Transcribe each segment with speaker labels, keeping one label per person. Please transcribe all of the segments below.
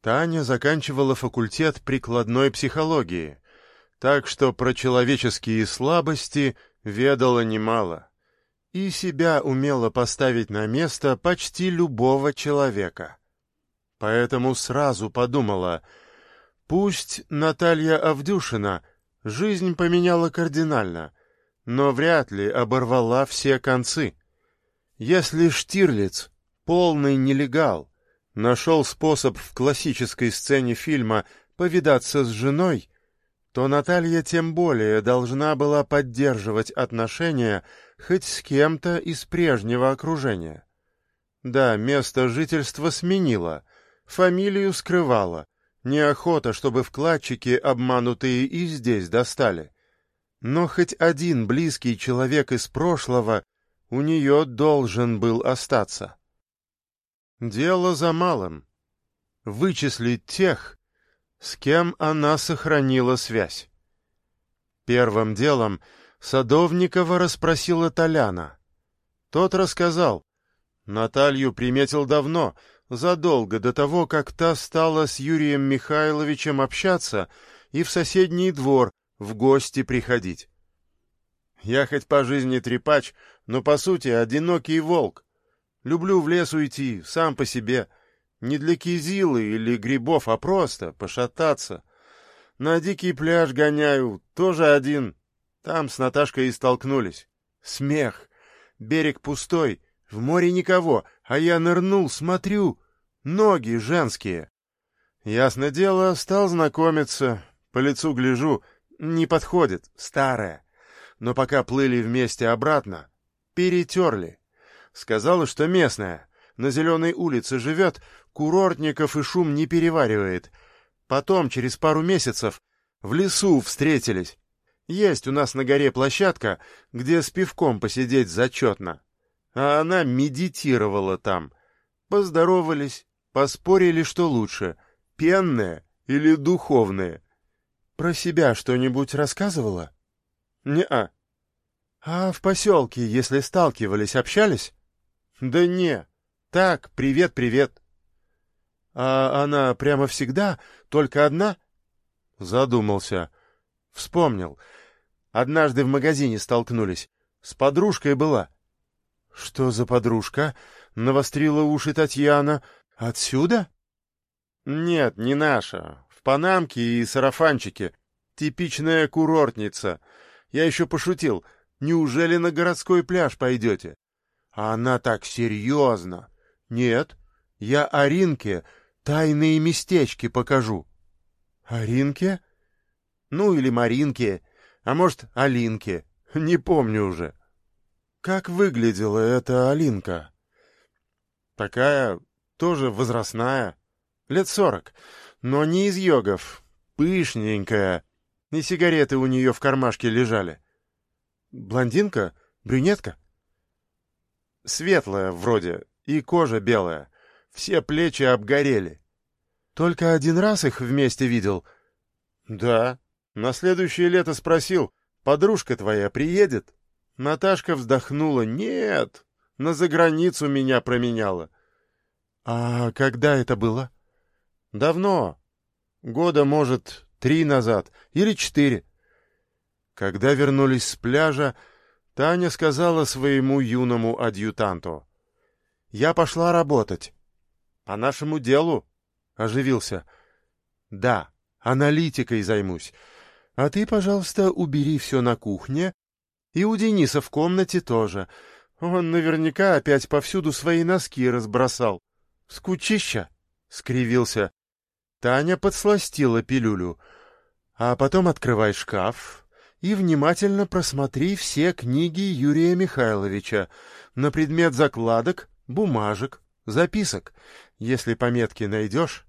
Speaker 1: Таня заканчивала факультет прикладной психологии, так что про человеческие слабости ведала немало и себя умела поставить на место почти любого человека. Поэтому сразу подумала, пусть Наталья Авдюшина жизнь поменяла кардинально, но вряд ли оборвала все концы. Если Штирлиц, полный нелегал, нашел способ в классической сцене фильма повидаться с женой, то Наталья тем более должна была поддерживать отношения хоть с кем-то из прежнего окружения. Да, место жительства сменила, фамилию скрывала, неохота, чтобы вкладчики обманутые и здесь достали. Но хоть один близкий человек из прошлого у нее должен был остаться. Дело за малым — вычислить тех, с кем она сохранила связь. Первым делом Садовникова расспросила Толяна. Тот рассказал. Наталью приметил давно, задолго до того, как та стала с Юрием Михайловичем общаться и в соседний двор в гости приходить. Я хоть по жизни трепач, но по сути одинокий волк. Люблю в лес уйти, сам по себе. Не для кизилы или грибов, а просто пошататься. На дикий пляж гоняю, тоже один. Там с Наташкой и столкнулись. Смех. Берег пустой, в море никого, а я нырнул, смотрю. Ноги женские. Ясно дело, стал знакомиться. По лицу гляжу, не подходит, старая. Но пока плыли вместе обратно, перетерли. Сказала, что местная, на Зеленой улице живет, курортников и шум не переваривает. Потом, через пару месяцев, в лесу встретились. Есть у нас на горе площадка, где с пивком посидеть зачетно. А она медитировала там. Поздоровались, поспорили, что лучше, пенное или духовное. Про себя что-нибудь рассказывала? Не-а. А в поселке, если сталкивались, общались? Да не. Так, привет-привет. А она прямо всегда, только одна? Задумался. Вспомнил. Однажды в магазине столкнулись. С подружкой была. Что за подружка? Навострила уши Татьяна. Отсюда? Нет, не наша. В панамке и сарафанчике. Типичная курортница. Я еще пошутил. Неужели на городской пляж пойдете? А она так серьезно. Нет, я Аринке тайные местечки покажу. Аринке? Ну, или Маринке, а может, Алинке. Не помню уже. Как выглядела эта Алинка? Такая, тоже возрастная, лет сорок, но не из йогов, пышненькая, и сигареты у нее в кармашке лежали. Блондинка? Брюнетка? Светлая вроде, и кожа белая. Все плечи обгорели. Только один раз их вместе видел. Да. На следующее лето спросил, подружка твоя приедет? Наташка вздохнула. Нет, на заграницу меня променяла. А когда это было? Давно. Года, может, три назад или четыре. Когда вернулись с пляжа, Таня сказала своему юному адъютанту. «Я пошла работать». «По нашему делу?» — оживился. «Да, аналитикой займусь. А ты, пожалуйста, убери все на кухне. И у Дениса в комнате тоже. Он наверняка опять повсюду свои носки разбросал. Скучища!» — скривился. Таня подсластила пилюлю. «А потом открывай шкаф, и внимательно просмотри все книги Юрия Михайловича на предмет закладок, бумажек, записок. Если пометки найдешь,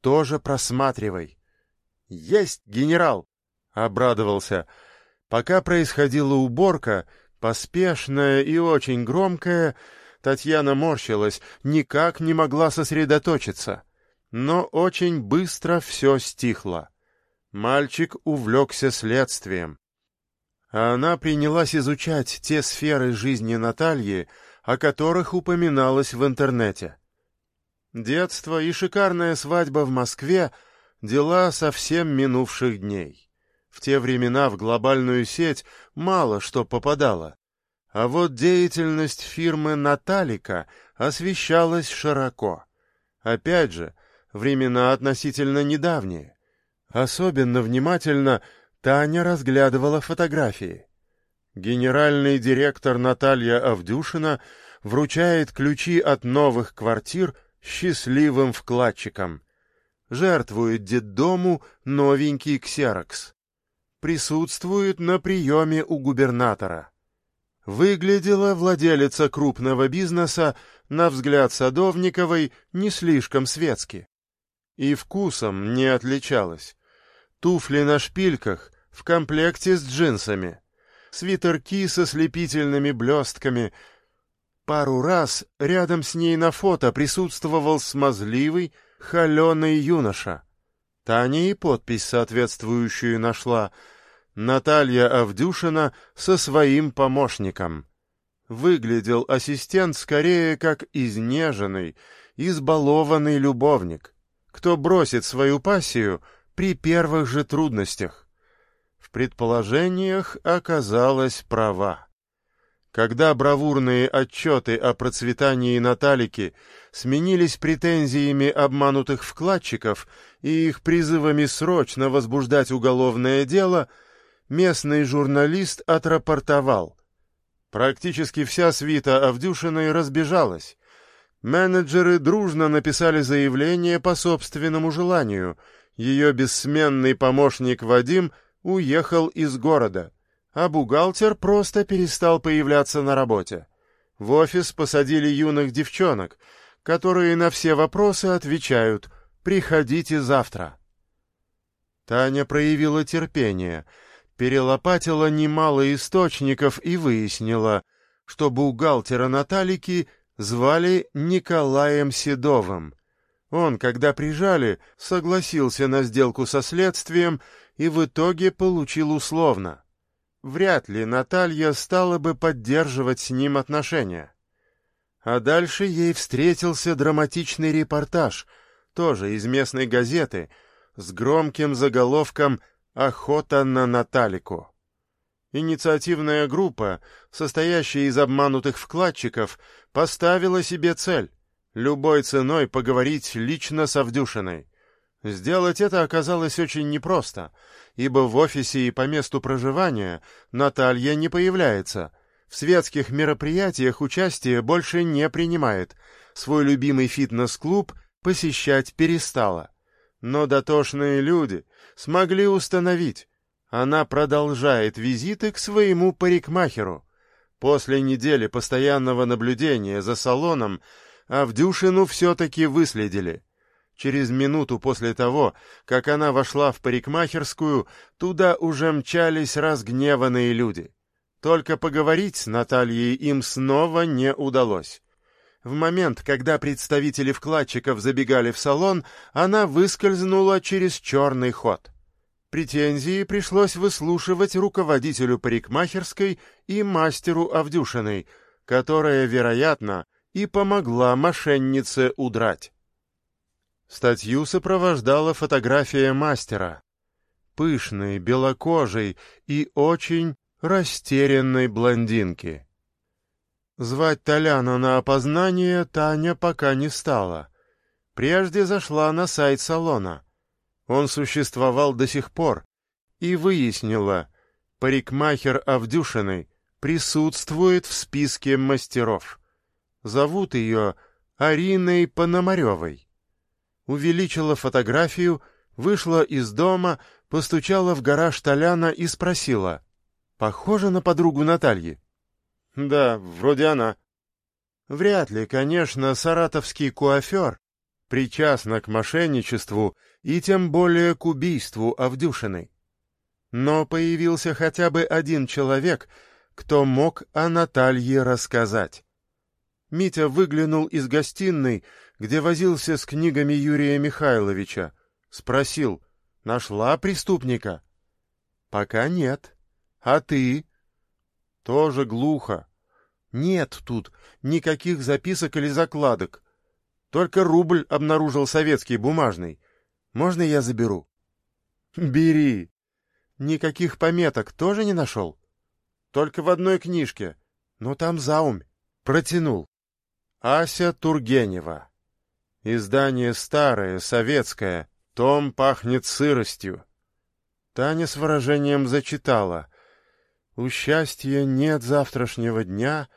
Speaker 1: тоже просматривай. — Есть, генерал! — обрадовался. Пока происходила уборка, поспешная и очень громкая, Татьяна морщилась, никак не могла сосредоточиться. Но очень быстро все стихло. Мальчик увлекся следствием а она принялась изучать те сферы жизни Натальи, о которых упоминалось в интернете. Детство и шикарная свадьба в Москве — дела совсем минувших дней. В те времена в глобальную сеть мало что попадало. А вот деятельность фирмы «Наталика» освещалась широко. Опять же, времена относительно недавние. Особенно внимательно Таня разглядывала фотографии. Генеральный директор Наталья Авдюшина вручает ключи от новых квартир счастливым вкладчикам. Жертвует детдому новенький ксерокс. Присутствует на приеме у губернатора. Выглядела владелица крупного бизнеса, на взгляд Садовниковой, не слишком светски. И вкусом не отличалась. Туфли на шпильках в комплекте с джинсами. Свитерки со слепительными блестками — Пару раз рядом с ней на фото присутствовал смазливый, холеный юноша. Таня и подпись соответствующую нашла. Наталья Авдюшина со своим помощником. Выглядел ассистент скорее как изнеженный, избалованный любовник, кто бросит свою пассию при первых же трудностях. Предположениях оказалась права. Когда бравурные отчеты о процветании Наталики сменились претензиями обманутых вкладчиков и их призывами срочно возбуждать уголовное дело, местный журналист отрапортовал. Практически вся свита Авдюшиной разбежалась. Менеджеры дружно написали заявление по собственному желанию. Ее бессменный помощник Вадим уехал из города — а бухгалтер просто перестал появляться на работе. В офис посадили юных девчонок, которые на все вопросы отвечают «приходите завтра». Таня проявила терпение, перелопатила немало источников и выяснила, что бухгалтера Наталики звали Николаем Седовым. Он, когда прижали, согласился на сделку со следствием и в итоге получил условно вряд ли Наталья стала бы поддерживать с ним отношения. А дальше ей встретился драматичный репортаж, тоже из местной газеты, с громким заголовком «Охота на Наталику». Инициативная группа, состоящая из обманутых вкладчиков, поставила себе цель — любой ценой поговорить лично с Авдюшиной. Сделать это оказалось очень непросто, ибо в офисе и по месту проживания Наталья не появляется, в светских мероприятиях участие больше не принимает, свой любимый фитнес-клуб посещать перестала. Но дотошные люди смогли установить, она продолжает визиты к своему парикмахеру. После недели постоянного наблюдения за салоном Авдюшину все-таки выследили — Через минуту после того, как она вошла в парикмахерскую, туда уже мчались разгневанные люди. Только поговорить с Натальей им снова не удалось. В момент, когда представители вкладчиков забегали в салон, она выскользнула через черный ход. Претензии пришлось выслушивать руководителю парикмахерской и мастеру Авдюшиной, которая, вероятно, и помогла мошеннице удрать. Статью сопровождала фотография мастера. Пышной, белокожей и очень растерянной блондинки. Звать Толяна на опознание Таня пока не стала. Прежде зашла на сайт салона. Он существовал до сих пор. И выяснила, парикмахер Авдюшиной присутствует в списке мастеров. Зовут ее Ариной Пономаревой увеличила фотографию, вышла из дома, постучала в гараж Толяна и спросила. «Похожа на подругу Натальи?» «Да, вроде она». Вряд ли, конечно, саратовский куафер причастна к мошенничеству и тем более к убийству Авдюшиной. Но появился хотя бы один человек, кто мог о Наталье рассказать. Митя выглянул из гостиной, где возился с книгами Юрия Михайловича. Спросил, нашла преступника? Пока нет. А ты? Тоже глухо. Нет тут никаких записок или закладок. Только рубль обнаружил советский, бумажный. Можно я заберу? Бери. Никаких пометок тоже не нашел? Только в одной книжке. Но там заумь. Протянул. Ася Тургенева. Издание старое, советское. Том пахнет сыростью. Таня с выражением зачитала. «У счастья нет завтрашнего дня,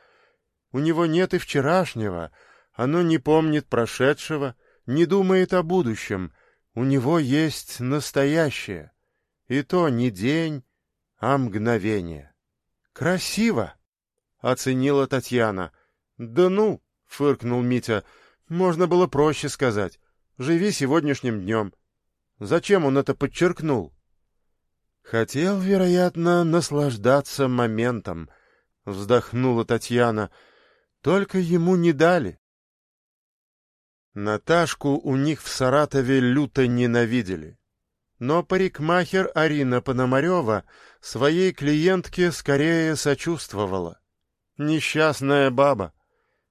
Speaker 1: у него нет и вчерашнего, оно не помнит прошедшего, не думает о будущем, у него есть настоящее, и то не день, а мгновение». «Красиво!» — оценила Татьяна. «Да ну!» — фыркнул Митя. «Можно было проще сказать. Живи сегодняшним днем». Зачем он это подчеркнул? Хотел, вероятно, наслаждаться моментом, вздохнула Татьяна. Только ему не дали. Наташку у них в Саратове люто ненавидели. Но парикмахер Арина Пономарева своей клиентке скорее сочувствовала. Несчастная баба,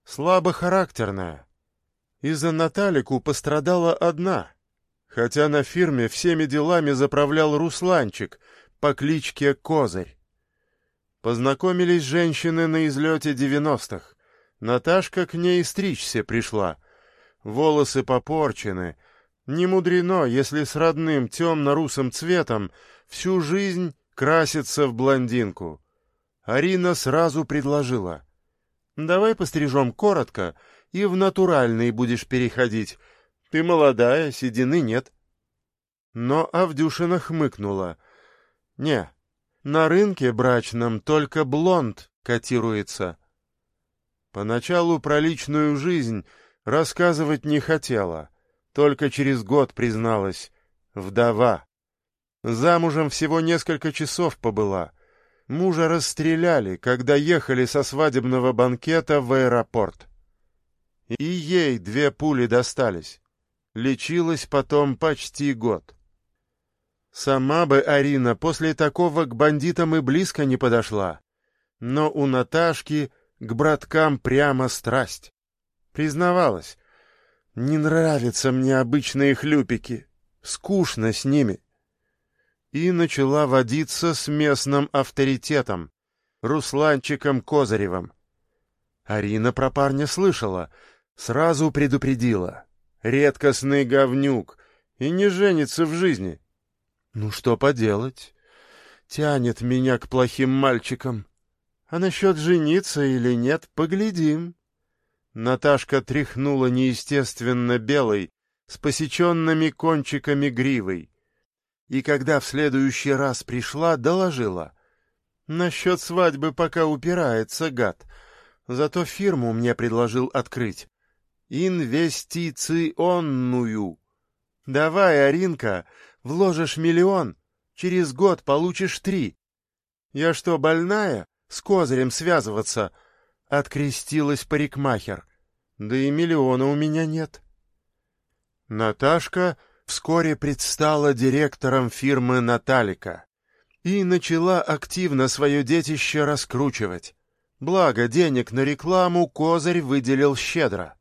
Speaker 1: слабохарактерная. Из-за Наталику пострадала одна, хотя на фирме всеми делами заправлял Русланчик по кличке Козырь. Познакомились женщины на излете девяностых. Наташка к ней стричься пришла. Волосы попорчены. Не мудрено, если с родным темно-русым цветом всю жизнь красится в блондинку. Арина сразу предложила. «Давай пострижем коротко, и в натуральный будешь переходить, ты молодая, седины нет. Но Авдюшина хмыкнула. Не, на рынке брачном только блонд котируется. Поначалу про личную жизнь рассказывать не хотела, только через год призналась. Вдова. Замужем всего несколько часов побыла. Мужа расстреляли, когда ехали со свадебного банкета в аэропорт. И ей две пули достались. Лечилась потом почти год. Сама бы Арина после такого к бандитам и близко не подошла. Но у Наташки к браткам прямо страсть. Признавалась, не нравятся мне обычные хлюпики, скучно с ними. И начала водиться с местным авторитетом, Русланчиком Козыревым. Арина про парня слышала, сразу предупредила редкостный говнюк, и не женится в жизни. Ну что поделать? Тянет меня к плохим мальчикам. А насчет жениться или нет, поглядим. Наташка тряхнула неестественно белой, с посеченными кончиками гривой. И когда в следующий раз пришла, доложила. Насчет свадьбы пока упирается, гад. Зато фирму мне предложил открыть инвестиционную. Давай, Аринка, вложишь миллион, через год получишь три. Я что, больная? С козырем связываться? Открестилась парикмахер. Да и миллиона у меня нет. Наташка вскоре предстала директором фирмы «Наталика» и начала активно свое детище раскручивать. Благо, денег на рекламу Козырь выделил щедро.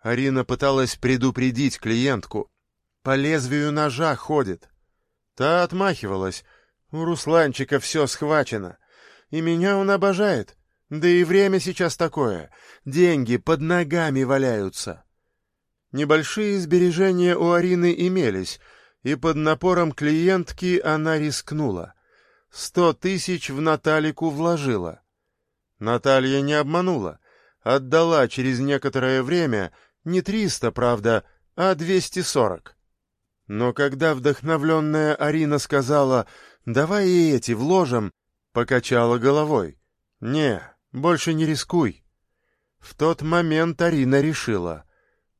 Speaker 1: Арина пыталась предупредить клиентку. По лезвию ножа ходит. Та отмахивалась. У Русланчика все схвачено. И меня он обожает. Да и время сейчас такое. Деньги под ногами валяются. Небольшие сбережения у Арины имелись, и под напором клиентки она рискнула. Сто тысяч в Наталику вложила. Наталья не обманула. Отдала через некоторое время не триста, правда, а двести сорок. Но когда вдохновленная Арина сказала «давай и эти вложим», покачала головой. «Не, больше не рискуй». В тот момент Арина решила.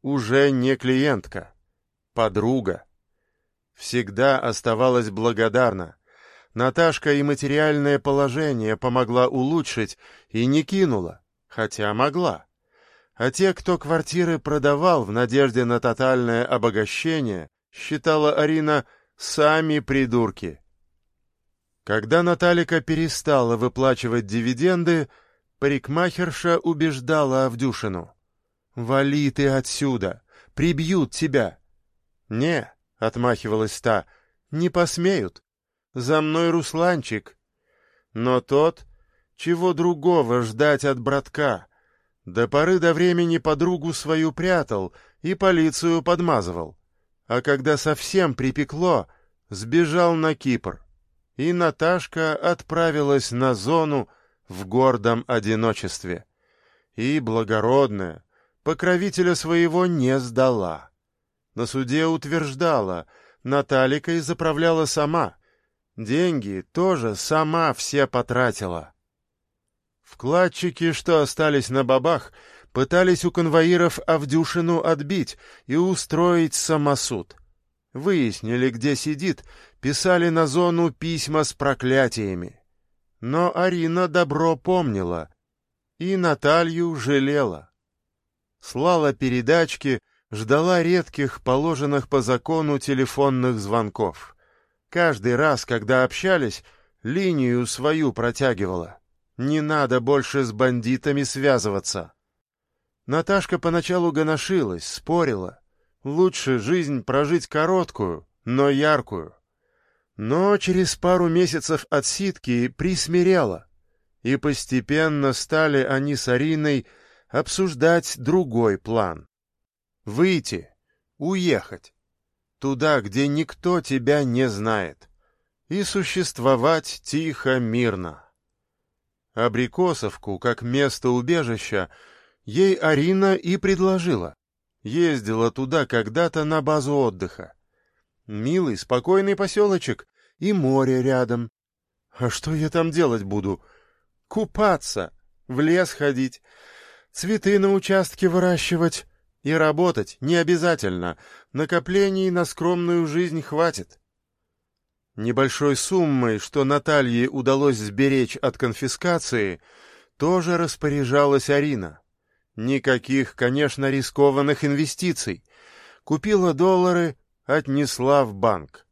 Speaker 1: Уже не клиентка, подруга. Всегда оставалась благодарна. Наташка и материальное положение помогла улучшить и не кинула, хотя могла а те, кто квартиры продавал в надежде на тотальное обогащение, считала Арина сами придурки. Когда Наталика перестала выплачивать дивиденды, парикмахерша убеждала Авдюшину. «Вали ты отсюда! Прибьют тебя!» «Не», — отмахивалась та, — «не посмеют. За мной Русланчик». Но тот, чего другого ждать от братка, до поры до времени подругу свою прятал и полицию подмазывал. А когда совсем припекло, сбежал на Кипр. И Наташка отправилась на зону в гордом одиночестве. И благородная, покровителя своего не сдала. На суде утверждала, Наталикой заправляла сама. Деньги тоже сама все потратила. Вкладчики, что остались на бабах, пытались у конвоиров Авдюшину отбить и устроить самосуд. Выяснили, где сидит, писали на зону письма с проклятиями. Но Арина добро помнила и Наталью жалела слала передачки, ждала редких, положенных по закону телефонных звонков. Каждый раз, когда общались, линию свою протягивала. Не надо больше с бандитами связываться. Наташка поначалу гоношилась, спорила. Лучше жизнь прожить короткую, но яркую. Но через пару месяцев отсидки присмирела, и постепенно стали они с Ариной обсуждать другой план. Выйти, уехать, туда, где никто тебя не знает, и существовать тихо, мирно. Абрикосовку, как место убежища, ей Арина и предложила. Ездила туда когда-то на базу отдыха. Милый, спокойный поселочек и море рядом. А что я там делать буду? Купаться, в лес ходить, Цветы на участке выращивать и работать не обязательно. Накоплений на скромную жизнь хватит. Небольшой суммой, что Наталье удалось сберечь от конфискации, тоже распоряжалась Арина. Никаких, конечно, рискованных инвестиций. Купила доллары, отнесла в банк.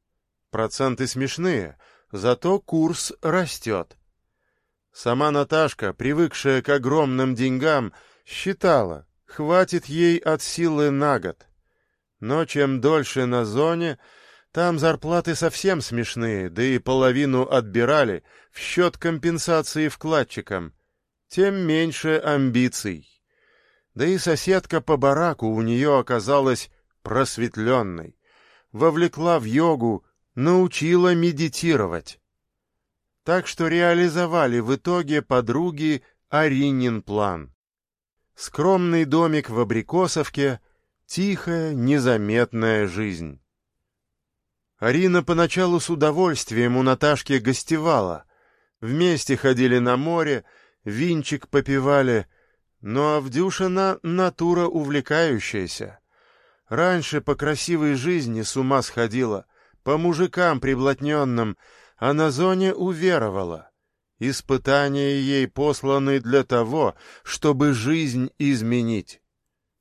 Speaker 1: Проценты смешные, зато курс растет. Сама Наташка, привыкшая к огромным деньгам, Считала, хватит ей от силы на год. Но чем дольше на зоне, там зарплаты совсем смешные, да и половину отбирали в счет компенсации вкладчикам, тем меньше амбиций. Да и соседка по бараку у нее оказалась просветленной, вовлекла в йогу, научила медитировать. Так что реализовали в итоге подруги Аринин план. Скромный домик в Абрикосовке, тихая, незаметная жизнь. Арина поначалу с удовольствием у Наташки гостевала. Вместе ходили на море, винчик попивали, но Авдюшина натура увлекающаяся. Раньше по красивой жизни с ума сходила, по мужикам приблотненным, а на зоне уверовала. Испытания ей посланы для того, чтобы жизнь изменить.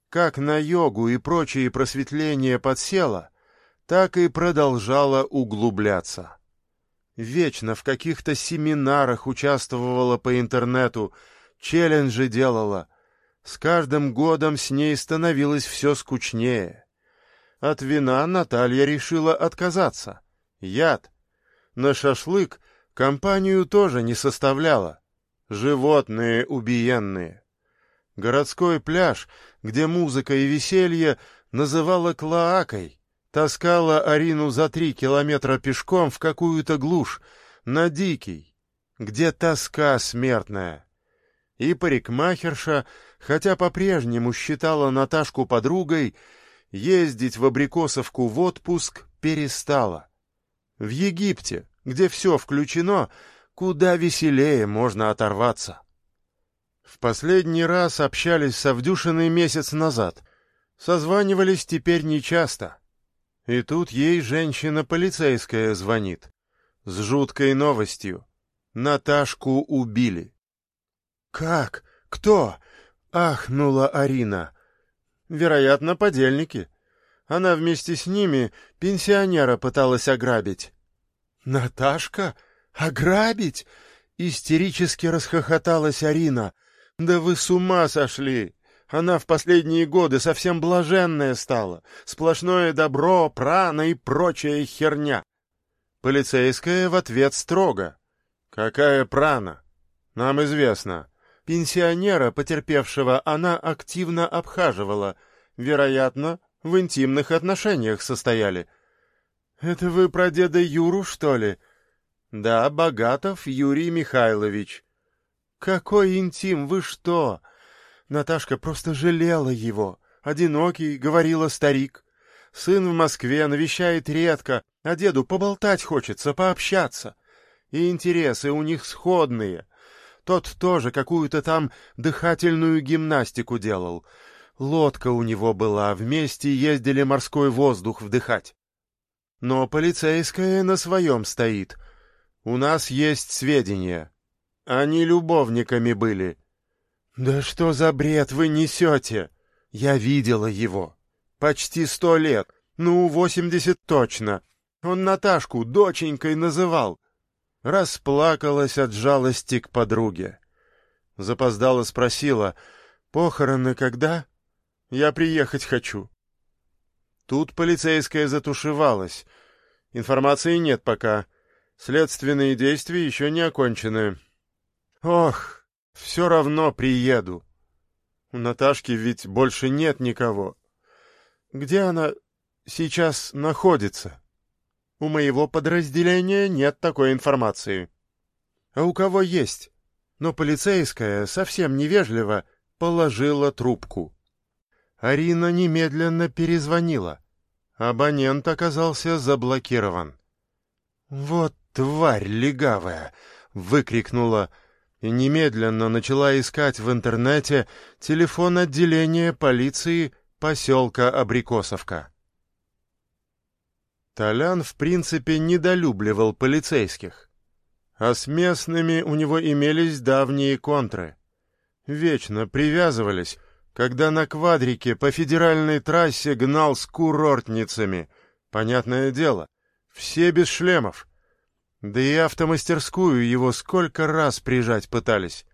Speaker 1: Как на йогу и прочие просветления подсела, так и продолжала углубляться. Вечно в каких-то семинарах участвовала по интернету, челленджи делала. С каждым годом с ней становилось все скучнее. От вина Наталья решила отказаться. Яд. На шашлык — Компанию тоже не составляло. Животные убиенные. Городской пляж, где музыка и веселье, называла Клоакой, таскала Арину за три километра пешком в какую-то глушь, на дикий, где тоска смертная. И парикмахерша, хотя по-прежнему считала Наташку подругой, ездить в Абрикосовку в отпуск перестала. В Египте, где все включено, куда веселее можно оторваться. В последний раз общались с Авдюшиной месяц назад. Созванивались теперь нечасто. И тут ей женщина полицейская звонит. С жуткой новостью. Наташку убили. «Как? Кто?» — ахнула Арина. «Вероятно, подельники. Она вместе с ними пенсионера пыталась ограбить. «Наташка? Ограбить?» — истерически расхохоталась Арина. «Да вы с ума сошли! Она в последние годы совсем блаженная стала. Сплошное добро, прана и прочая херня. Полицейская в ответ строго. Какая прана? Нам известно. Пенсионера, потерпевшего, она активно обхаживала. Вероятно, в интимных отношениях состояли. «Это вы про деда Юру, что ли?» «Да, Богатов Юрий Михайлович». «Какой интим, вы что?» Наташка просто жалела его. Одинокий, говорила старик. Сын в Москве навещает редко, а деду поболтать хочется, пообщаться. И интересы у них сходные. Тот тоже какую-то там дыхательную гимнастику делал. Лодка у него была, вместе ездили морской воздух вдыхать. Но полицейская на своем стоит. У нас есть сведения. Они любовниками были. Да что за бред вы несете? Я видела его. Почти сто лет. Ну, восемьдесят точно. Он Наташку доченькой называл. Расплакалась от жалости к подруге. Запоздала спросила, «Похороны когда?» «Я приехать хочу». Тут полицейская затушевалась. Информации нет пока. Следственные действия еще не окончены. Ох, все равно приеду. У Наташки ведь больше нет никого. Где она сейчас находится? У моего подразделения нет такой информации. А у кого есть? Но полицейская, совсем невежливо, положила трубку. Арина немедленно перезвонила. Абонент оказался заблокирован. «Вот тварь легавая!» — выкрикнула и немедленно начала искать в интернете телефон отделения полиции поселка Абрикосовка. Толян, в принципе, недолюбливал полицейских. А с местными у него имелись давние контры. Вечно привязывались, когда на квадрике по федеральной трассе гнал с курортницами. Понятное дело, все без шлемов. Да и автомастерскую его сколько раз прижать пытались.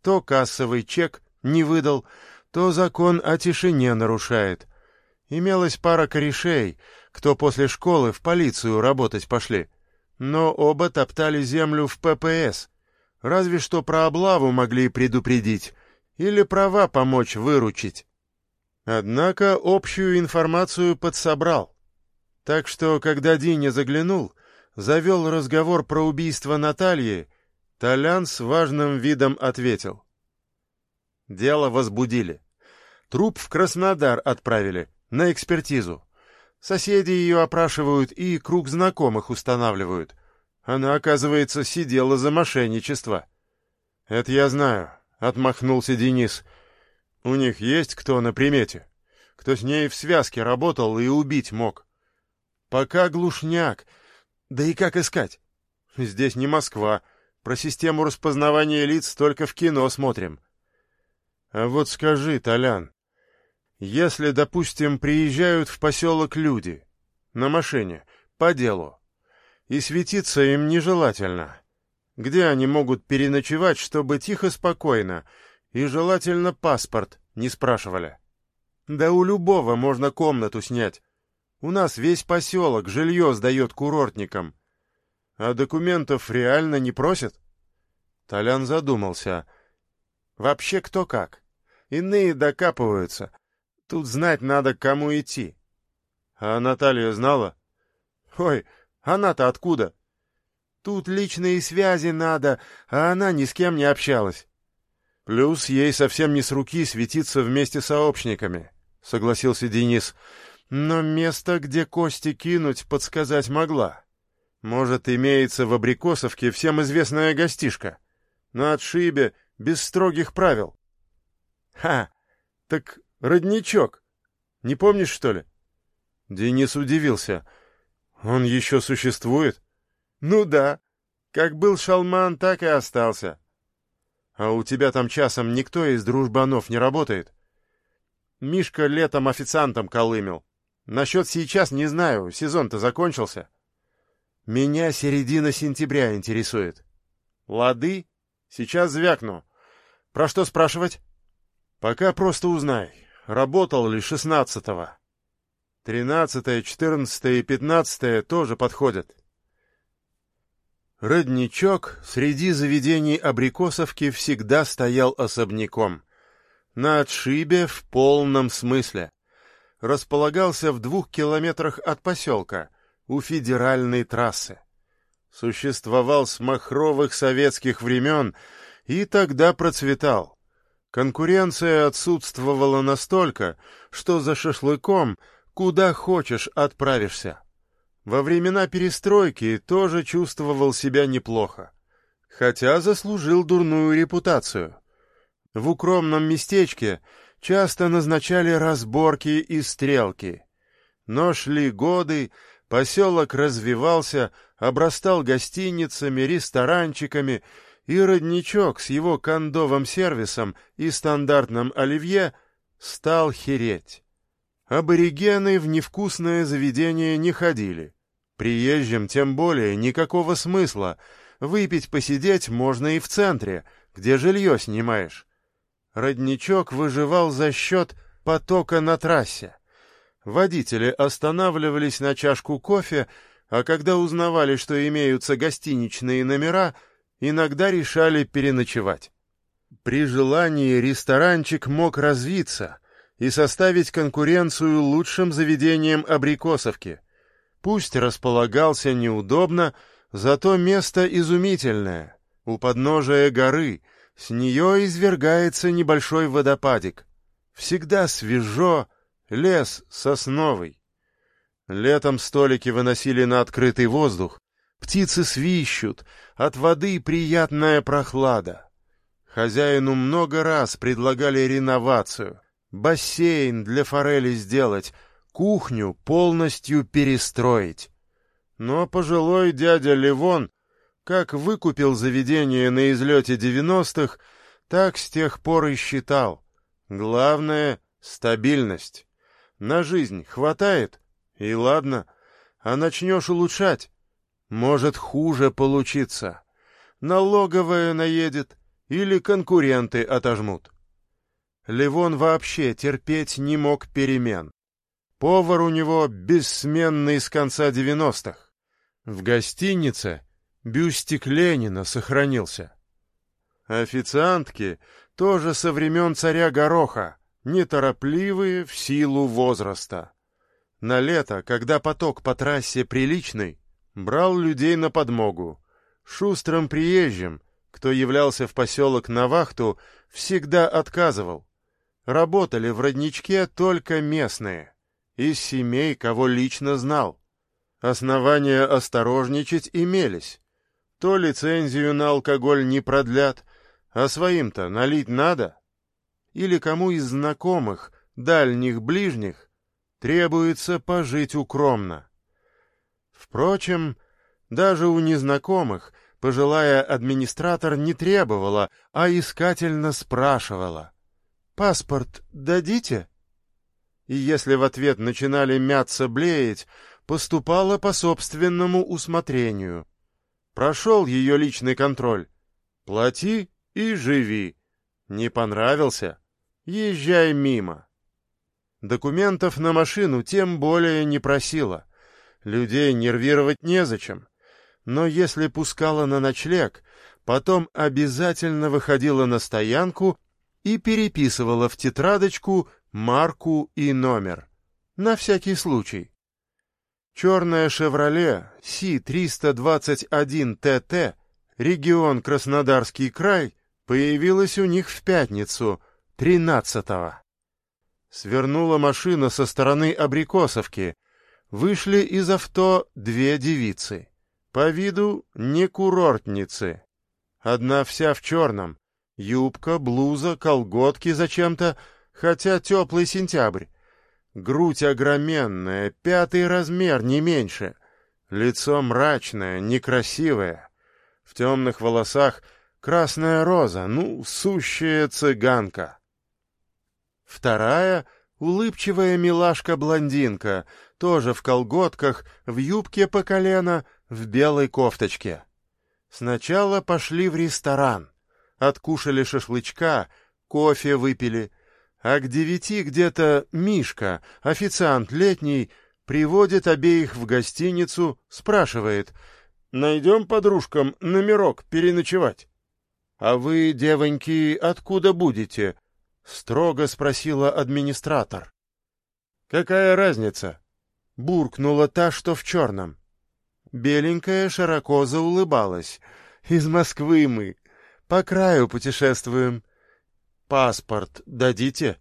Speaker 1: То кассовый чек не выдал, то закон о тишине нарушает. Имелась пара корешей, кто после школы в полицию работать пошли. Но оба топтали землю в ППС. Разве что про облаву могли предупредить, или права помочь выручить. Однако общую информацию подсобрал. Так что, когда Диня заглянул, завел разговор про убийство Натальи, Толян с важным видом ответил. Дело возбудили. Труп в Краснодар отправили, на экспертизу. Соседи ее опрашивают и круг знакомых устанавливают. Она, оказывается, сидела за мошенничество. — Это я знаю, — отмахнулся Денис. «У них есть кто на примете? Кто с ней в связке работал и убить мог?» «Пока глушняк. Да и как искать?» «Здесь не Москва. Про систему распознавания лиц только в кино смотрим». «А вот скажи, Толян, если, допустим, приезжают в поселок люди на машине, по делу, и светиться им нежелательно, где они могут переночевать, чтобы тихо-спокойно, и желательно паспорт не спрашивали. Да у любого можно комнату снять. У нас весь поселок жилье сдает курортникам. А документов реально не просят? Толян задумался. Вообще кто как. Иные докапываются. Тут знать надо, к кому идти. А Наталья знала? Ой, она-то откуда? Тут личные связи надо, а она ни с кем не общалась. Плюс ей совсем не с руки светиться вместе с сообщниками, — согласился Денис. Но место, где кости кинуть, подсказать могла. Может, имеется в Абрикосовке всем известная гостишка. На отшибе, без строгих правил. Ха! Так родничок. Не помнишь, что ли? Денис удивился. Он еще существует? Ну да. Как был шалман, так и остался. А у тебя там часом никто из дружбанов не работает? Мишка летом официантом колымел. Насчет сейчас не знаю, сезон-то закончился. Меня середина сентября интересует. Лады? Сейчас звякну. Про что спрашивать? Пока просто узнай, работал ли шестнадцатого. Тринадцатое, четырнадцатое и пятнадцатое тоже подходят. Родничок среди заведений Абрикосовки всегда стоял особняком. На отшибе в полном смысле. Располагался в двух километрах от поселка, у федеральной трассы. Существовал с махровых советских времен и тогда процветал. Конкуренция отсутствовала настолько, что за шашлыком куда хочешь отправишься. Во времена перестройки тоже чувствовал себя неплохо, хотя заслужил дурную репутацию. В укромном местечке часто назначали разборки и стрелки. Но шли годы, поселок развивался, обрастал гостиницами, ресторанчиками, и родничок с его кондовым сервисом и стандартным оливье стал хереть. Аборигены в невкусное заведение не ходили. Приезжим тем более никакого смысла. Выпить, посидеть можно и в центре, где жилье снимаешь. Родничок выживал за счет потока на трассе. Водители останавливались на чашку кофе, а когда узнавали, что имеются гостиничные номера, иногда решали переночевать. При желании ресторанчик мог развиться и составить конкуренцию лучшим заведениям Абрикосовки. Пусть располагался неудобно, зато место изумительное, у подножия горы, с нее извергается небольшой водопадик. Всегда свежо, лес сосновый. Летом столики выносили на открытый воздух, птицы свищут, от воды приятная прохлада. Хозяину много раз предлагали реновацию, бассейн для форели сделать, кухню полностью перестроить. Но пожилой дядя Левон как выкупил заведение на излете девяностых, так с тех пор и считал. Главное — стабильность. На жизнь хватает, и ладно, а начнешь улучшать, может хуже получиться. Налоговая наедет или конкуренты отожмут. Левон вообще терпеть не мог перемен. Повар у него бессменный с конца девяностых. В гостинице бюстик Ленина сохранился. Официантки тоже со времен царя Гороха, неторопливые в силу возраста. На лето, когда поток по трассе приличный, брал людей на подмогу. Шустрым приезжим, кто являлся в поселок на вахту, всегда отказывал. Работали в родничке только местные, из семей, кого лично знал. Основания осторожничать имелись. То лицензию на алкоголь не продлят, а своим-то налить надо. Или кому из знакомых, дальних, ближних, требуется пожить укромно. Впрочем, даже у незнакомых пожилая администратор не требовала, а искательно спрашивала. «Паспорт дадите?» И если в ответ начинали мяться блеять, поступала по собственному усмотрению. Прошел ее личный контроль. Плати и живи. Не понравился? Езжай мимо. Документов на машину тем более не просила. Людей нервировать незачем. Но если пускала на ночлег, потом обязательно выходила на стоянку и переписывала в тетрадочку марку и номер. На всякий случай. Черная «Шевроле» Си-321 ТТ, регион Краснодарский край, появилась у них в пятницу, 13-го. Свернула машина со стороны Абрикосовки. Вышли из авто две девицы. По виду не курортницы. Одна вся в черном. Юбка, блуза, колготки зачем-то, хотя теплый сентябрь. Грудь огроменная, пятый размер, не меньше. Лицо мрачное, некрасивое. В темных волосах красная роза, ну, сущая цыганка. Вторая — улыбчивая милашка-блондинка, тоже в колготках, в юбке по колено, в белой кофточке. Сначала пошли в ресторан, откушали шашлычка, кофе выпили, А к девяти где-то Мишка, официант летний, приводит обеих в гостиницу, спрашивает, «Найдем подружкам номерок переночевать?» «А вы, девоньки, откуда будете?» — строго спросила администратор. «Какая разница?» — буркнула та, что в черном. Беленькая широко заулыбалась. «Из Москвы мы. По краю путешествуем. Паспорт дадите?»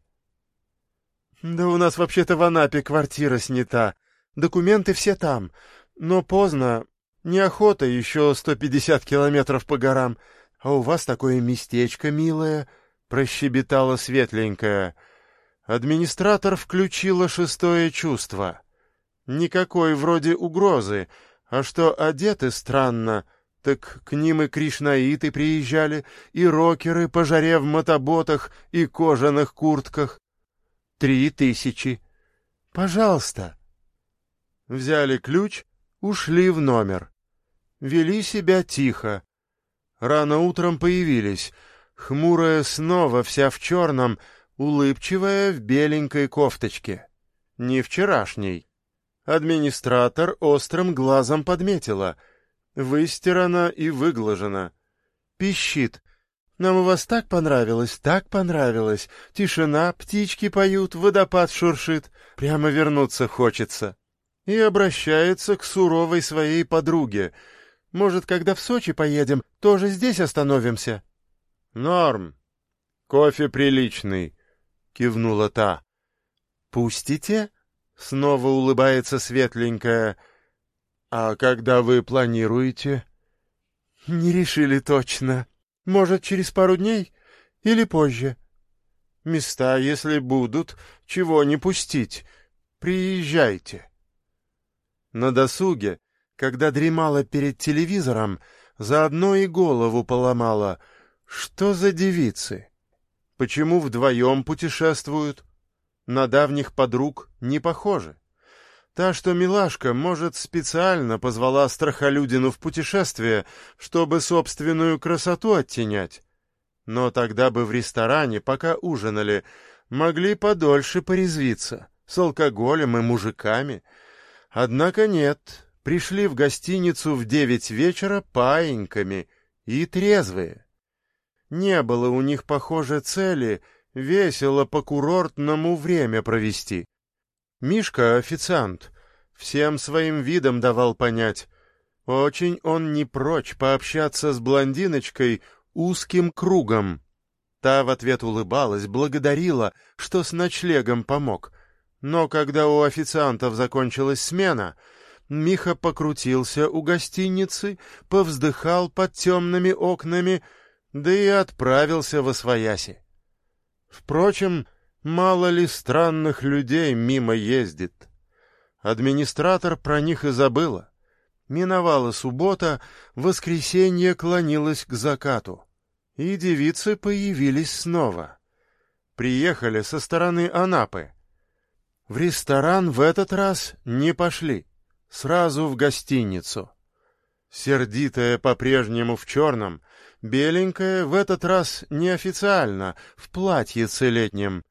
Speaker 1: «Да у нас вообще-то в Анапе квартира снята. Документы все там. Но поздно. Неохота еще сто пятьдесят километров по горам. А у вас такое местечко милое», — прощебетала светленькая. Администратор включила шестое чувство. Никакой вроде угрозы, а что одеты странно, так к ним и кришнаиты приезжали, и рокеры, пожаре в мотоботах и кожаных куртках. Три тысячи. Пожалуйста. Взяли ключ, ушли в номер. Вели себя тихо. Рано утром появились. Хмурая снова вся в черном, улыбчивая в беленькой кофточке. Не вчерашней. Администратор острым глазом подметила. Выстирана и выглажена. Пищит. Нам у вас так понравилось, так понравилось. Тишина, птички поют, водопад шуршит. Прямо вернуться хочется. И обращается к суровой своей подруге. Может, когда в Сочи поедем, тоже здесь остановимся? Норм. Кофе приличный. — кивнула та. «Пустите?» — снова улыбается светленькая. «А когда вы планируете?» «Не решили точно. Может, через пару дней или позже?» «Места, если будут, чего не пустить. Приезжайте». На досуге, когда дремала перед телевизором, заодно и голову поломала. Что за девицы? Почему вдвоем путешествуют? На давних подруг не похожи. Та, что милашка, может, специально позвала страхолюдину в путешествие, чтобы собственную красоту оттенять. Но тогда бы в ресторане, пока ужинали, могли подольше порезвиться, с алкоголем и мужиками. Однако нет, пришли в гостиницу в девять вечера паиньками и трезвые. Не было у них, похоже, цели весело по-курортному время провести. Мишка — официант, всем своим видом давал понять. Очень он не прочь пообщаться с блондиночкой узким кругом. Та в ответ улыбалась, благодарила, что с ночлегом помог. Но когда у официантов закончилась смена, Миха покрутился у гостиницы, повздыхал под темными окнами — да и отправился во свояси. Впрочем, мало ли странных людей мимо ездит. Администратор про них и забыла. Миновала суббота, воскресенье клонилось к закату. И девицы появились снова. Приехали со стороны Анапы. В ресторан в этот раз не пошли, сразу в гостиницу. Сердитая по-прежнему в черном, Беленькая в этот раз неофициально, в платьице летнем.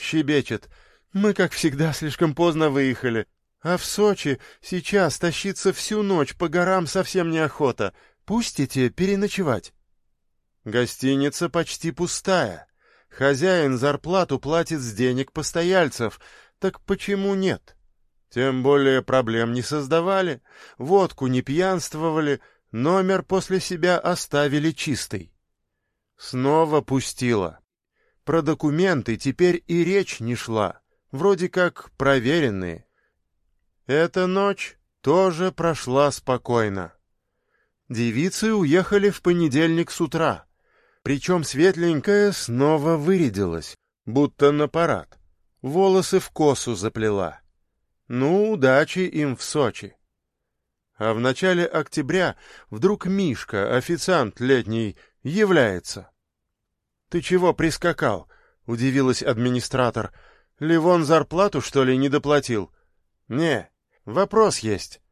Speaker 1: Щебечет. Мы, как всегда, слишком поздно выехали. А в Сочи сейчас тащиться всю ночь по горам совсем неохота. Пустите переночевать. Гостиница почти пустая. Хозяин зарплату платит с денег постояльцев. Так почему нет? Тем более проблем не создавали, водку не пьянствовали, Номер после себя оставили чистый. Снова пустила. Про документы теперь и речь не шла, вроде как проверенные. Эта ночь тоже прошла спокойно. Девицы уехали в понедельник с утра, причем светленькая снова вырядилась, будто на парад, волосы в косу заплела. Ну, удачи им в Сочи. А в начале октября вдруг Мишка, официант летний, является. — Ты чего прискакал? — удивилась администратор. — Ливон зарплату, что ли, не доплатил? — Не, вопрос есть.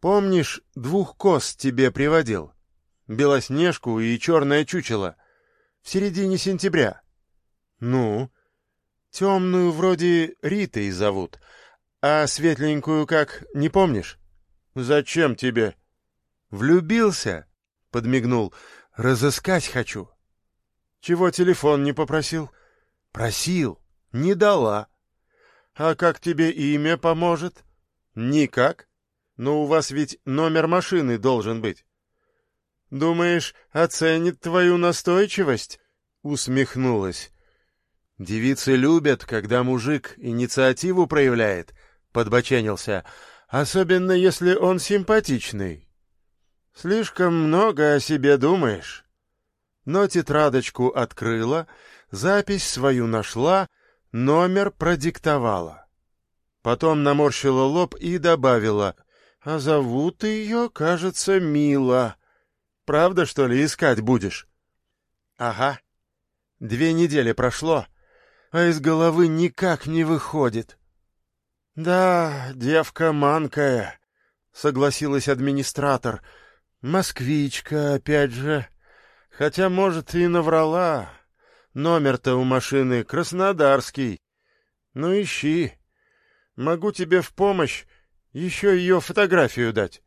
Speaker 1: Помнишь, двух коз тебе приводил? Белоснежку и черное чучело. В середине сентября. — Ну? Темную вроде Ритой зовут, а светленькую как, не помнишь? Зачем тебе? Влюбился? Подмигнул. Разыскать хочу. Чего телефон не попросил? Просил. Не дала. А как тебе имя поможет? Никак. Но у вас ведь номер машины должен быть. Думаешь, оценит твою настойчивость? Усмехнулась. Девицы любят, когда мужик инициативу проявляет, подбоченился, особенно если он симпатичный. Слишком много о себе думаешь. Но тетрадочку открыла, запись свою нашла, номер продиктовала. Потом наморщила лоб и добавила, «А зовут ее, кажется, Мила. Правда, что ли, искать будешь?» «Ага. Две недели прошло, а из головы никак не выходит». «Да, девка манкая», — согласилась администратор. «Москвичка, опять же. Хотя, может, и наврала. Номер-то у машины краснодарский. Ну, ищи. Могу тебе в помощь еще ее фотографию дать».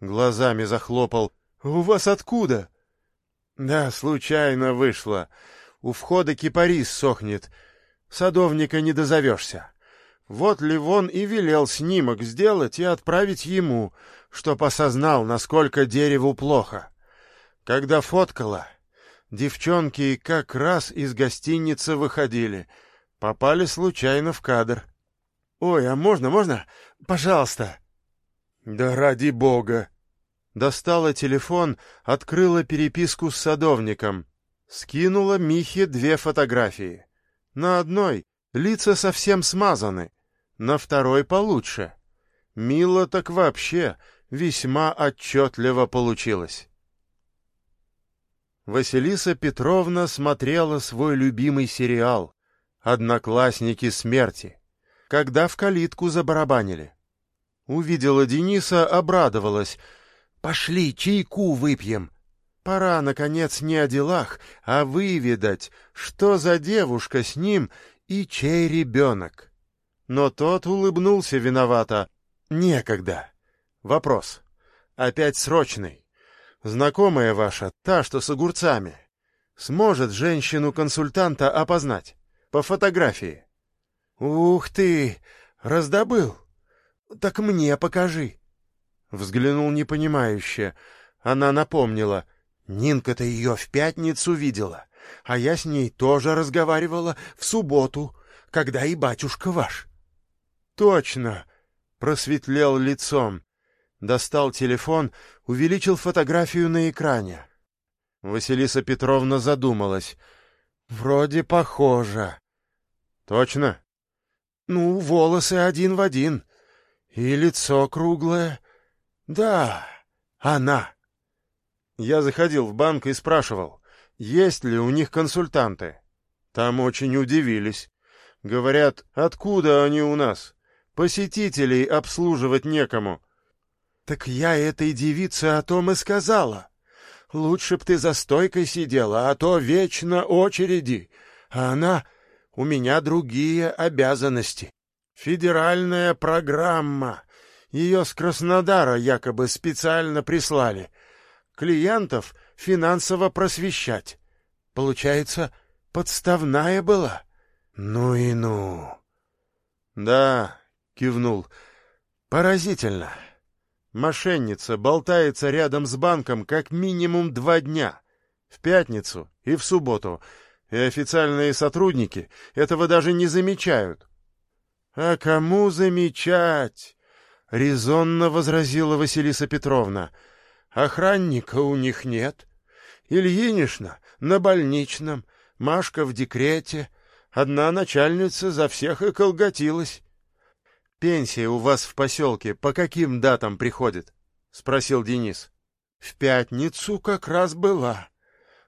Speaker 1: Глазами захлопал. «У вас откуда?» «Да, случайно вышло. У входа кипарис сохнет. Садовника не дозовешься. Вот Ливон и велел снимок сделать и отправить ему, чтоб осознал, насколько дереву плохо. Когда фоткала, девчонки как раз из гостиницы выходили, попали случайно в кадр. «Ой, а можно, можно? Пожалуйста!» «Да ради бога!» Достала телефон, открыла переписку с садовником. Скинула Михе две фотографии. На одной лица совсем смазаны, на второй получше. Мила так вообще весьма отчетливо получилось. Василиса Петровна смотрела свой любимый сериал «Одноклассники смерти», когда в калитку забарабанили. Увидела Дениса, обрадовалась. «Пошли, чайку выпьем». Пора, наконец, не о делах, а выведать, что за девушка с ним и чей ребенок. Но тот улыбнулся виновато. Некогда. Вопрос. Опять срочный. Знакомая ваша, та, что с огурцами, сможет женщину-консультанта опознать? По фотографии. Ух ты! Раздобыл? Так мне покажи. Взглянул непонимающе. Она напомнила. Нинка-то ее в пятницу видела, а я с ней тоже разговаривала в субботу, когда и батюшка ваш. Точно! Просветлел лицом. Достал телефон, увеличил фотографию на экране. Василиса Петровна задумалась. Вроде похоже. Точно? Ну, волосы один в один. И лицо круглое. Да, она. Я заходил в банк и спрашивал, есть ли у них консультанты. Там очень удивились. Говорят, откуда они у нас? Посетителей обслуживать некому. Так я этой девице о том и сказала. Лучше б ты за стойкой сидела, а то вечно очереди. А она... У меня другие обязанности. Федеральная программа. Ее с Краснодара якобы специально прислали. Клиентов финансово просвещать. Получается, подставная была? Ну и ну. Да, — кивнул. «Поразительно. Мошенница болтается рядом с банком как минимум два дня. В пятницу и в субботу. И официальные сотрудники этого даже не замечают». «А кому замечать?» — резонно возразила Василиса Петровна. «Охранника у них нет. Ильинишна на больничном, Машка в декрете. Одна начальница за всех и колготилась». Пенсия у вас в поселке по каким датам приходит? — спросил Денис. — В пятницу как раз была.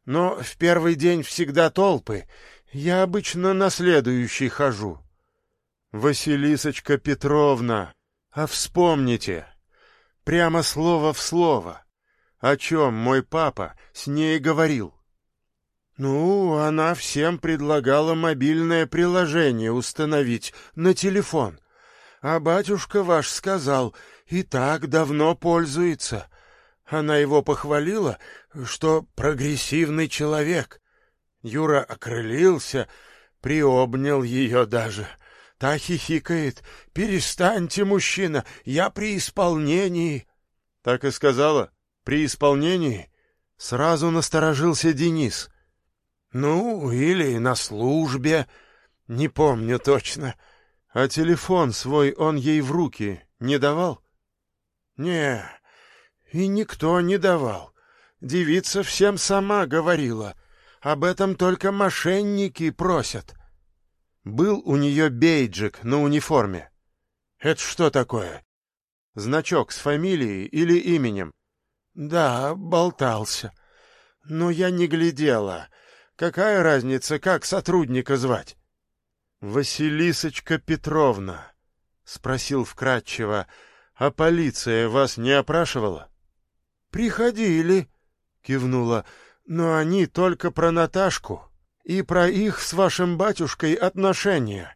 Speaker 1: Но в первый день всегда толпы. Я обычно на следующий хожу. — Василисочка Петровна, а вспомните, прямо слово в слово, о чем мой папа с ней говорил. Ну, она всем предлагала мобильное приложение установить на телефон. А батюшка ваш сказал, и так давно пользуется. Она его похвалила, что прогрессивный человек. Юра окрылился, приобнял ее даже. Та хихикает. «Перестаньте, мужчина, я при исполнении». Так и сказала? При исполнении? Сразу насторожился Денис. Ну, или на службе, не помню точно. А телефон свой он ей в руки не давал? Не, и никто не давал. Девица всем сама говорила. Об этом только мошенники просят. Был у нее бейджик на униформе. Это что такое? Значок с фамилией или именем? Да, болтался. Но я не глядела. Какая разница, как сотрудника звать? Василисочка Петровна, спросил вкратчиво, а полиция вас не опрашивала? Приходили, кивнула, но они только про Наташку и про их с вашим батюшкой отношения.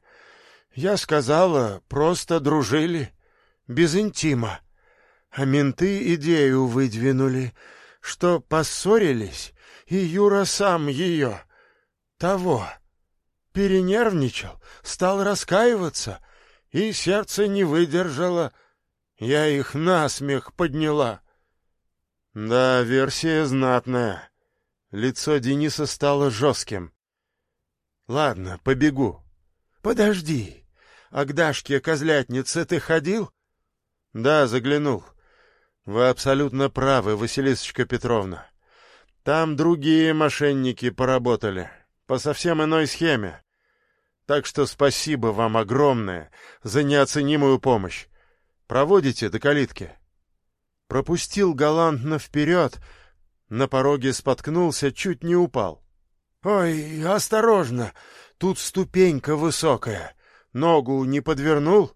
Speaker 1: Я сказала, просто дружили, без интима. А менты идею выдвинули, что поссорились и Юра сам ее, того, перенервничал, стал раскаиваться, и сердце не выдержало. Я их насмех подняла. Да, версия знатная. Лицо Дениса стало жестким. Ладно, побегу. Подожди. А к Дашке козлятнице ты ходил? Да, заглянул. Вы абсолютно правы, Василисочка Петровна. Там другие мошенники поработали, по совсем иной схеме. Так что спасибо вам огромное за неоценимую помощь. Проводите до калитки. Пропустил галантно вперед, на пороге споткнулся, чуть не упал. Ой, осторожно, тут ступенька высокая. Ногу не подвернул?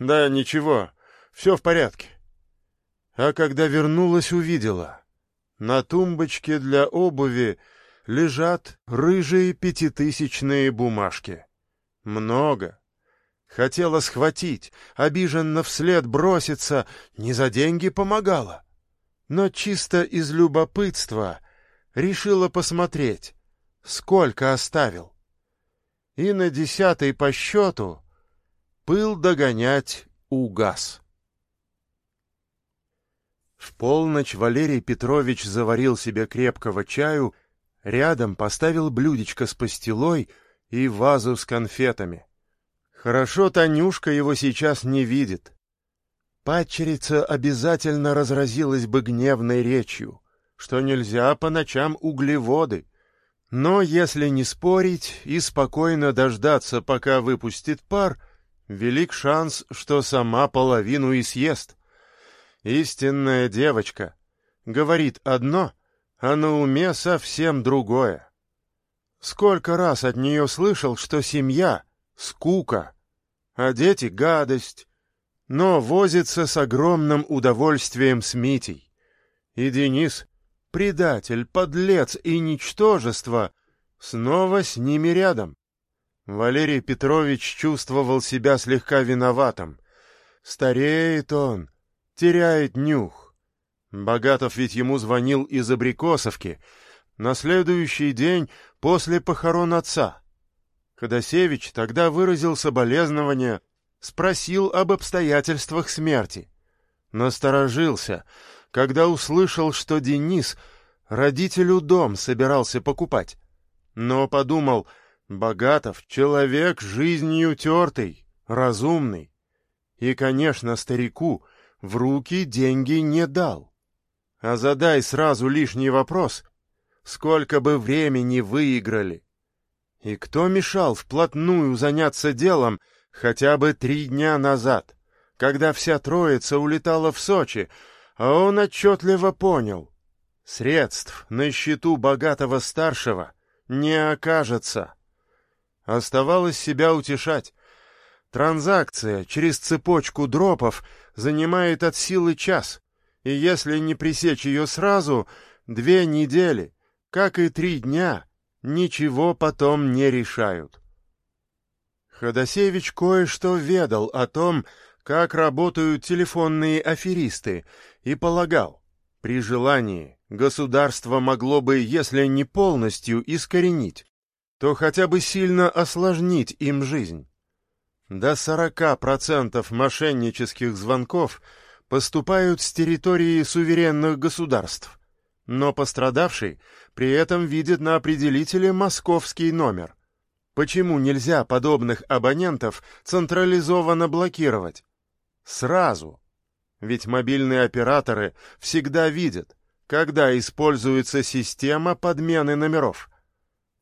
Speaker 1: Да ничего, все в порядке. А когда вернулась, увидела — на тумбочке для обуви лежат рыжие пятитысячные бумажки. Много. Хотела схватить, обиженно вслед броситься, не за деньги помогала. Но чисто из любопытства решила посмотреть, сколько оставил. И на десятый по счету пыл догонять угас. В полночь Валерий Петрович заварил себе крепкого чаю, рядом поставил блюдечко с пастилой и вазу с конфетами. Хорошо Танюшка его сейчас не видит. Падчерица обязательно разразилась бы гневной речью, что нельзя по ночам углеводы. Но если не спорить и спокойно дождаться, пока выпустит пар, велик шанс, что сама половину и съест. Истинная девочка говорит одно, а на уме совсем другое. Сколько раз от нее слышал, что семья — скука, а дети — гадость, но возится с огромным удовольствием с Митей. И Денис, предатель, подлец и ничтожество, снова с ними рядом. Валерий Петрович чувствовал себя слегка виноватым. Стареет он, теряет нюх. Богатов ведь ему звонил из Абрикосовки на следующий день после похорон отца. Ходосевич тогда выразил соболезнование, спросил об обстоятельствах смерти. Насторожился, когда услышал, что Денис родителю дом собирался покупать. Но подумал, Богатов — человек жизнью тертый, разумный. И, конечно, старику — в руки деньги не дал. А задай сразу лишний вопрос, сколько бы времени выиграли. И кто мешал вплотную заняться делом хотя бы три дня назад, когда вся троица улетала в Сочи, а он отчетливо понял, средств на счету богатого старшего не окажется. Оставалось себя утешать. Транзакция через цепочку дропов — занимает от силы час, и если не пресечь ее сразу, две недели, как и три дня, ничего потом не решают. Ходосевич кое-что ведал о том, как работают телефонные аферисты, и полагал, при желании государство могло бы, если не полностью искоренить, то хотя бы сильно осложнить им жизнь. До 40% мошеннических звонков поступают с территории суверенных государств, но пострадавший при этом видит на определителе московский номер. Почему нельзя подобных абонентов централизованно блокировать? Сразу. Ведь мобильные операторы всегда видят, когда используется система подмены номеров.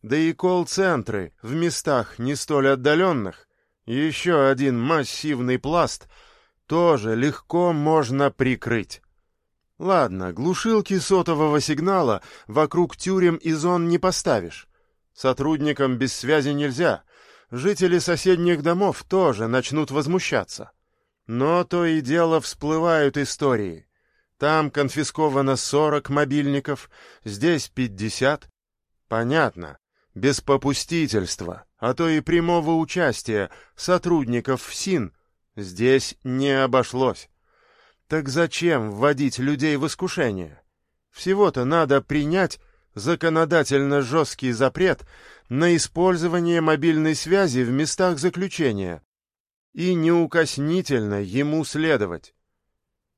Speaker 1: Да и колл-центры в местах не столь отдаленных, еще один массивный пласт, тоже легко можно прикрыть. Ладно, глушилки сотового сигнала вокруг тюрем и зон не поставишь. Сотрудникам без связи нельзя. Жители соседних домов тоже начнут возмущаться. Но то и дело всплывают истории. Там конфисковано 40 мобильников, здесь 50. Понятно, без попустительства, а то и прямого участия сотрудников ФСИН здесь не обошлось. Так зачем вводить людей в искушение? Всего-то надо принять законодательно жесткий запрет на использование мобильной связи в местах заключения, и неукоснительно ему следовать.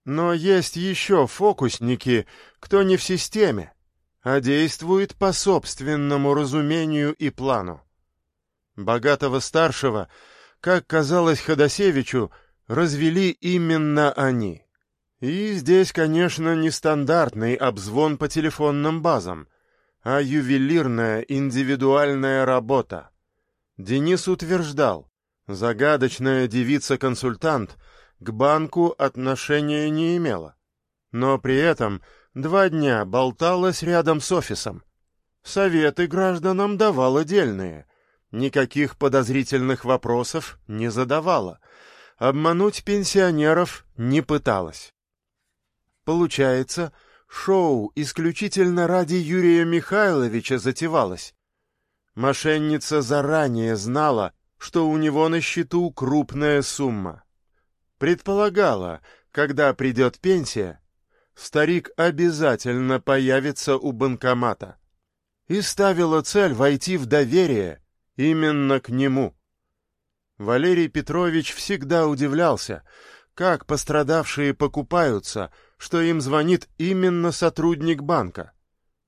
Speaker 1: Но есть еще фокусники, кто не в системе, а действует по собственному разумению и плану. Богатого старшего, как казалось Ходосевичу, развели именно они. И здесь, конечно, не стандартный обзвон по телефонным базам, а ювелирная индивидуальная работа. Денис утверждал, Загадочная девица-консультант к банку отношения не имела, но при этом два дня болталась рядом с офисом. Советы гражданам давала дельные, никаких подозрительных вопросов не задавала, обмануть пенсионеров не пыталась. Получается, шоу исключительно ради Юрия Михайловича затевалось. Мошенница заранее знала, что у него на счету крупная сумма. Предполагала, когда придет пенсия, старик обязательно появится у банкомата. И ставила цель войти в доверие именно к нему. Валерий Петрович всегда удивлялся, как пострадавшие покупаются, что им звонит именно сотрудник банка.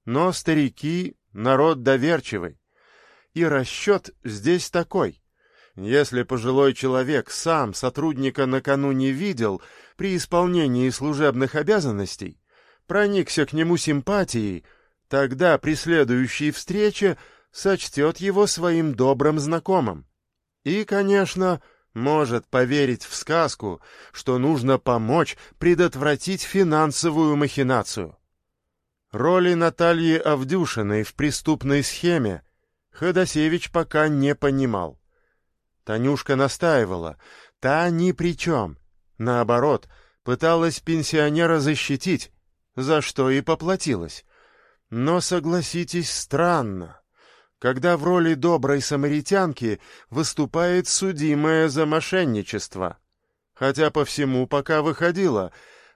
Speaker 1: Но старики — народ доверчивый. И расчет здесь такой. Если пожилой человек сам сотрудника накануне видел при исполнении служебных обязанностей, проникся к нему симпатией, тогда при следующей встрече сочтет его своим добрым знакомым. И, конечно, может поверить в сказку, что нужно помочь предотвратить финансовую махинацию. Роли Натальи Авдюшиной в преступной схеме Ходосевич пока не понимал. Танюшка настаивала. Та ни при чем. Наоборот, пыталась пенсионера защитить, за что и поплатилась. Но, согласитесь, странно, когда в роли доброй самаритянки выступает судимая за мошенничество. Хотя по всему пока выходило,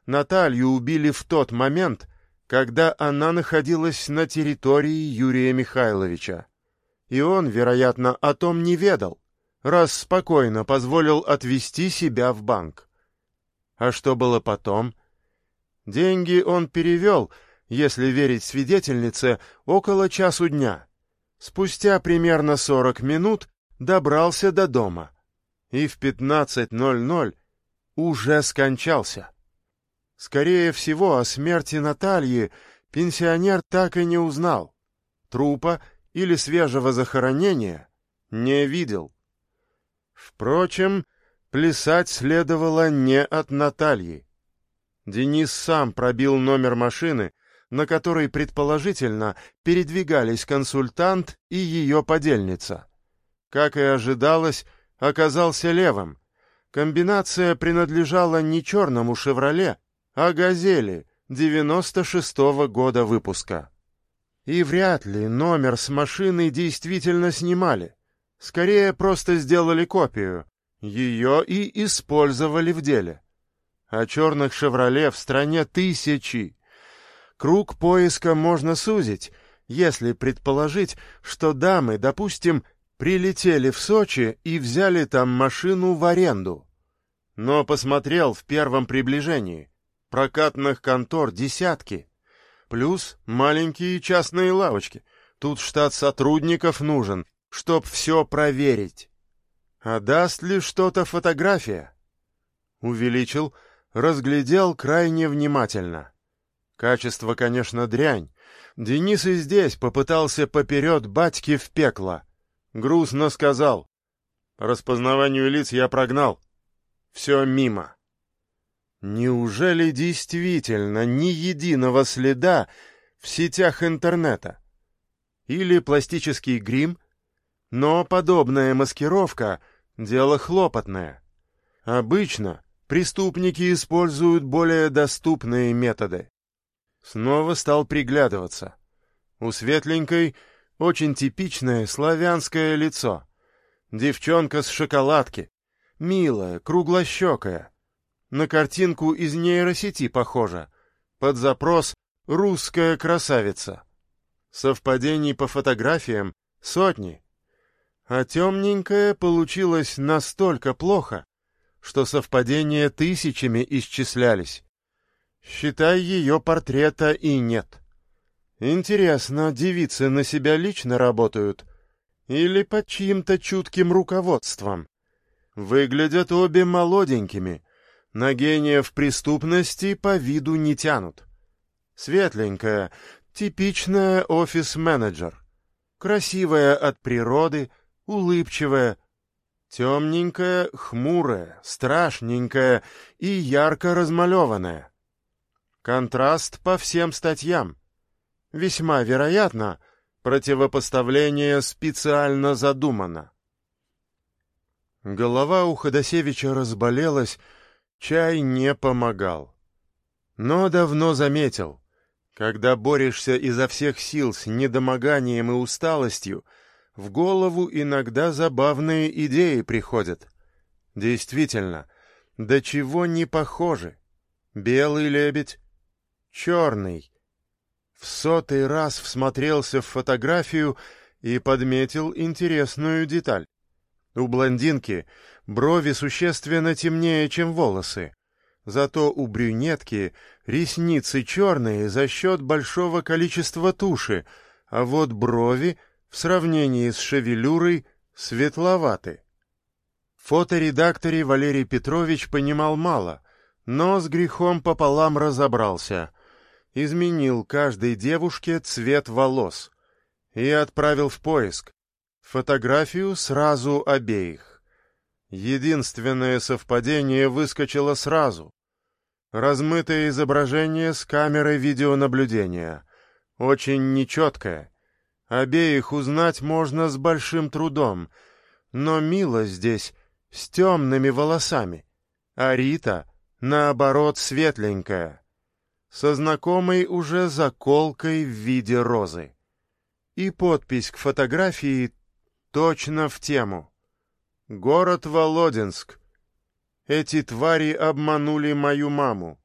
Speaker 1: Наталью убили в тот момент, когда она находилась на территории Юрия Михайловича. И он, вероятно, о том не ведал раз спокойно позволил отвезти себя в банк. А что было потом? Деньги он перевел, если верить свидетельнице, около часу дня. Спустя примерно сорок минут добрался до дома. И в 15.00 уже скончался. Скорее всего, о смерти Натальи пенсионер так и не узнал. Трупа или свежего захоронения не видел. Впрочем, плясать следовало не от Натальи. Денис сам пробил номер машины, на которой, предположительно, передвигались консультант и ее подельница. Как и ожидалось, оказался левым. Комбинация принадлежала не черному «Шевроле», а «Газели» 96-го года выпуска. И вряд ли номер с машины действительно снимали. Скорее, просто сделали копию. Ее и использовали в деле. А черных «Шевроле» в стране тысячи. Круг поиска можно сузить, если предположить, что дамы, допустим, прилетели в Сочи и взяли там машину в аренду. Но посмотрел в первом приближении. Прокатных контор десятки. Плюс маленькие частные лавочки. Тут штат сотрудников нужен, чтоб все проверить. А даст ли что-то фотография? Увеличил, разглядел крайне внимательно. Качество, конечно, дрянь. Денис и здесь попытался поперед батьки в пекло. Грустно сказал. Распознаванию лиц я прогнал. Все мимо. Неужели действительно ни единого следа в сетях интернета? Или пластический грим? Но подобная маскировка — дело хлопотное. Обычно преступники используют более доступные методы. Снова стал приглядываться. У светленькой очень типичное славянское лицо. Девчонка с шоколадки. Милая, круглощекая. На картинку из нейросети похожа. Под запрос «Русская красавица». Совпадений по фотографиям сотни. А темненькая получилась настолько плохо, что совпадения тысячами исчислялись. Считай, ее портрета и нет. Интересно, девицы на себя лично работают или под чьим-то чутким руководством? Выглядят обе молоденькими, на гениев преступности по виду не тянут. Светленькая, типичная офис-менеджер. Красивая от природы, улыбчивая. Темненькая, хмурая, страшненькая и ярко размалеванная. Контраст по всем статьям. Весьма вероятно, противопоставление специально задумано. Голова у Ходосевича разболелась, чай не помогал. Но давно заметил, когда борешься изо всех сил с недомоганием и усталостью, в голову иногда забавные идеи приходят. Действительно, до чего не похожи. Белый лебедь, черный. В сотый раз всмотрелся в фотографию и подметил интересную деталь. У блондинки брови существенно темнее, чем волосы. Зато у брюнетки ресницы черные за счет большого количества туши, а вот брови в сравнении с шевелюрой светловаты. Фоторедакторе Валерий Петрович понимал мало, но с грехом пополам разобрался. Изменил каждой девушке цвет волос и отправил в поиск. Фотографию сразу обеих. Единственное совпадение выскочило сразу. Размытое изображение с камерой видеонаблюдения. Очень нечеткое. Обеих узнать можно с большим трудом, но Мила здесь с темными волосами, а Рита, наоборот, светленькая, со знакомой уже заколкой в виде розы. И подпись к фотографии Точно в тему. Город Володинск. Эти твари обманули мою маму.